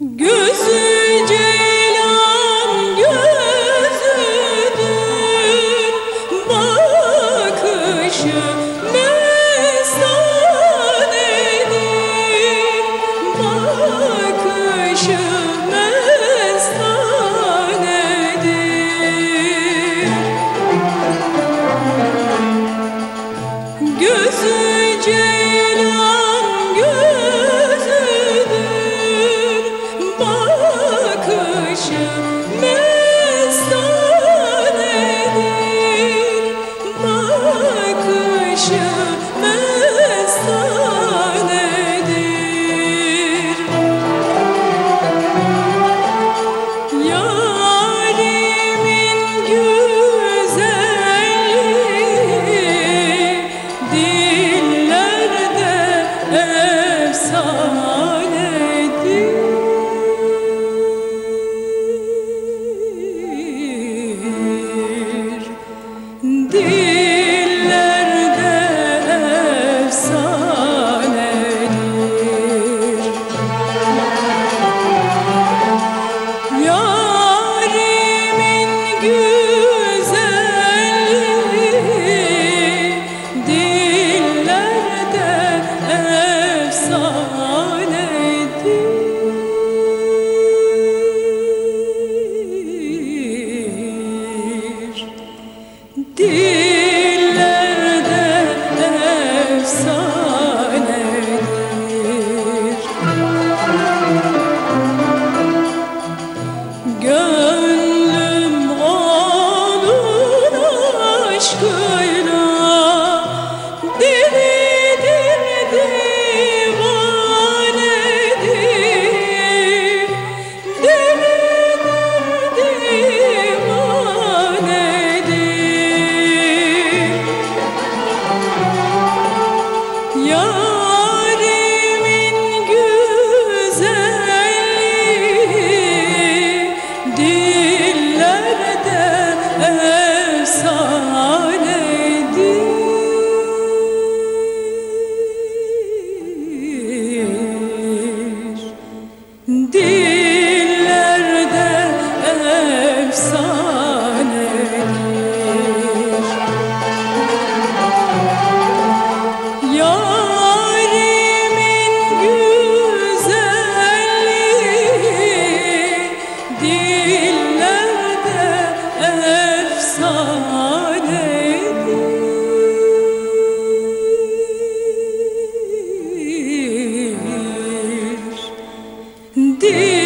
Gözü ceylan gözüdür. Bakışı mestanedir bakışı mestanedir Gözü ceylan Dillerde efsanedir. Gönlümde ti.